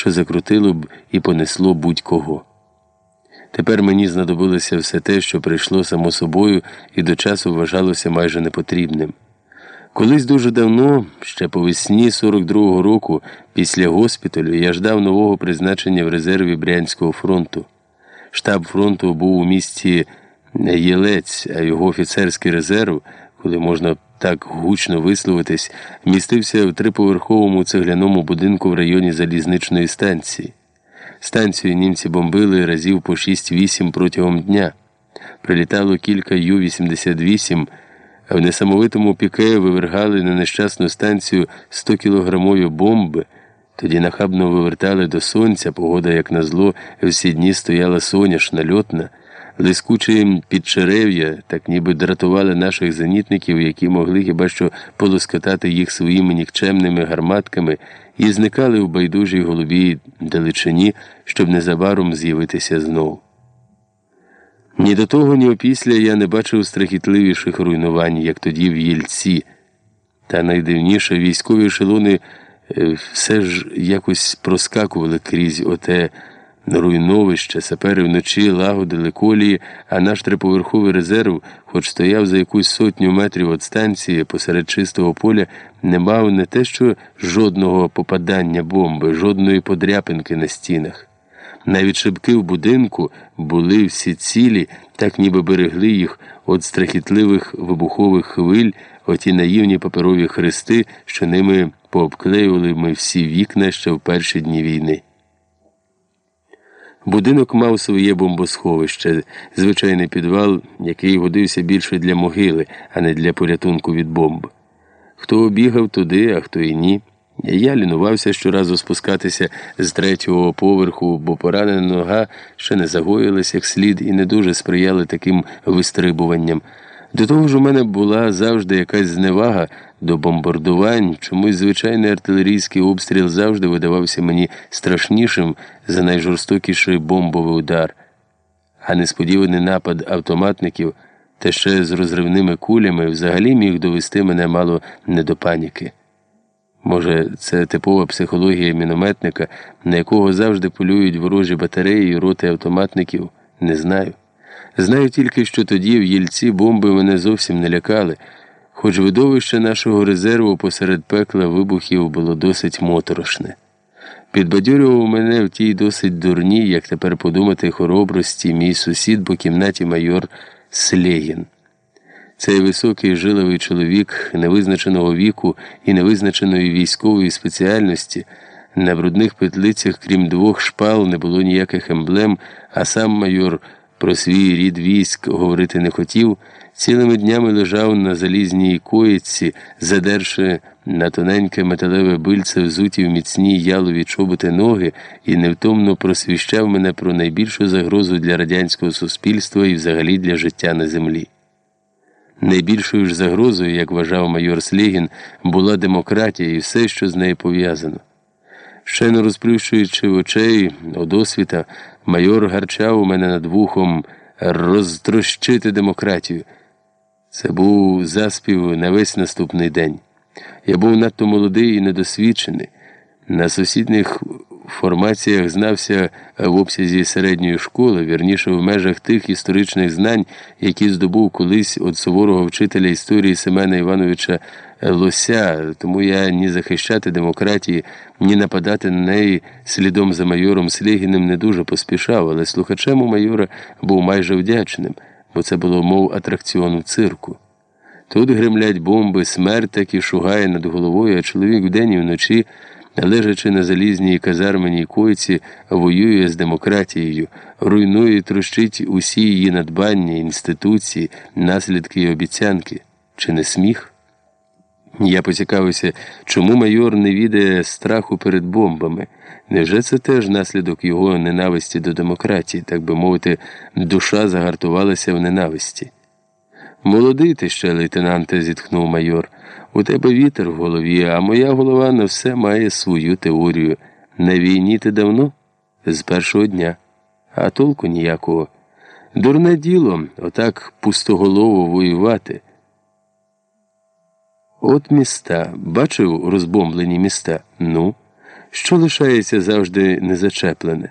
що закрутило б і понесло будь-кого. Тепер мені знадобилося все те, що прийшло само собою і до часу вважалося майже непотрібним. Колись дуже давно, ще по весні 42-го року, після госпіталю, я ждав нового призначення в резерві Брянського фронту. Штаб фронту був у місті Єлець, а його офіцерський резерв, коли можна так гучно висловитись, містився в триповерховому цегляному будинку в районі залізничної станції. Станцію німці бомбили разів по 6-8 протягом дня. Прилітало кілька Ю-88, а в несамовитому піке вивергали на нещасну станцію 100-кілограмові бомби. Тоді нахабно вивертали до сонця, погода, як назло, всі дні стояла соняшна, льотна. Лискучі підчерев'я, так ніби дратували наших зенітників, які могли хіба що полоскотати їх своїми нікчемними гарматками і зникали в байдужій голубій далечині, щоб незабаром з'явитися знову. Ні до того, ні опісля я не бачив страхітливіших руйнувань, як тоді в Єльці. Та найдивніше військові ешелони е, все ж якось проскакували крізь оте. Руйновище, сапери вночі лагодили колії, а наш триповерховий резерв, хоч стояв за якусь сотню метрів від станції посеред чистого поля, не мав не те, що жодного попадання бомби, жодної подряпинки на стінах. Навіть шибки в будинку були всі цілі, так ніби берегли їх від страхітливих вибухових хвиль, оті наївні паперові хрести, що ними пообклеювали ми всі вікна ще в перші дні війни. Будинок мав своє бомбосховище, звичайний підвал, який годився більше для могили, а не для порятунку від бомб. Хто обігав туди, а хто і ні. Я лінувався щоразу спускатися з третього поверху, бо поранена нога ще не загоїлась як слід і не дуже сприяли таким вистрибуванням. До того ж, у мене була завжди якась зневага до бомбардувань, чомусь звичайний артилерійський обстріл завжди видавався мені страшнішим за найжорстокіший бомбовий удар, а несподіваний напад автоматників та ще з розривними кулями взагалі міг довести мене мало не до паніки. Може, це типова психологія мінометника, на якого завжди полюють ворожі батареї і роти автоматників, не знаю. Знаю тільки, що тоді в Єльці бомби мене зовсім не лякали, хоч видовище нашого резерву посеред пекла вибухів було досить моторошне. Підбадьорював мене в тій досить дурній, як тепер подумати, хоробрості, мій сусід по кімнаті майор Слегін. Цей високий жиловий чоловік невизначеного віку і невизначеної військової спеціальності. На брудних петлицях, крім двох шпал, не було ніяких емблем, а сам майор про свій рід військ говорити не хотів, цілими днями лежав на залізній коїці, задерши на тоненьке металеве бильце взуті в міцні ялові чоботи ноги і невтомно просвіщав мене про найбільшу загрозу для радянського суспільства і взагалі для життя на землі. Найбільшою ж загрозою, як вважав майор Слігін, була демократія і все, що з нею пов'язано. Не розплющуючи очей одосвіта, майор гарчав у мене над вухом розтрощити демократію. Це був заспів на весь наступний день. Я був надто молодий і недосвідчений. На сусідніх формаціях знався в обсязі середньої школи, вірніше в межах тих історичних знань, які здобув колись від суворого вчителя історії Семена Івановича Лося, тому я ні захищати демократії, ні нападати на неї слідом за майором Слігіним не дуже поспішав, але слухачем у майора був майже вдячним, бо це було мов атракціону цирку. Тут гремлять бомби, смерть так і шугає над головою, а чоловік вдень і вночі лежачи на залізній казарменій койці, воює з демократією, руйнує і трощить усі її надбання, інституції, наслідки і обіцянки. Чи не сміх? Я поцікавився, чому майор не відає страху перед бомбами. Невже це теж наслідок його ненависті до демократії, так би мовити, душа загартувалася в ненависті? Молодий ти ще, лейтенанте, зітхнув майор. У тебе вітер в голові, а моя голова на все має свою теорію. На війні ти давно? З першого дня, а толку ніякого. Дурне діло, отак пустоголово воювати. От міста, бачив розбомблені міста? Ну, що лишається завжди незачеплене.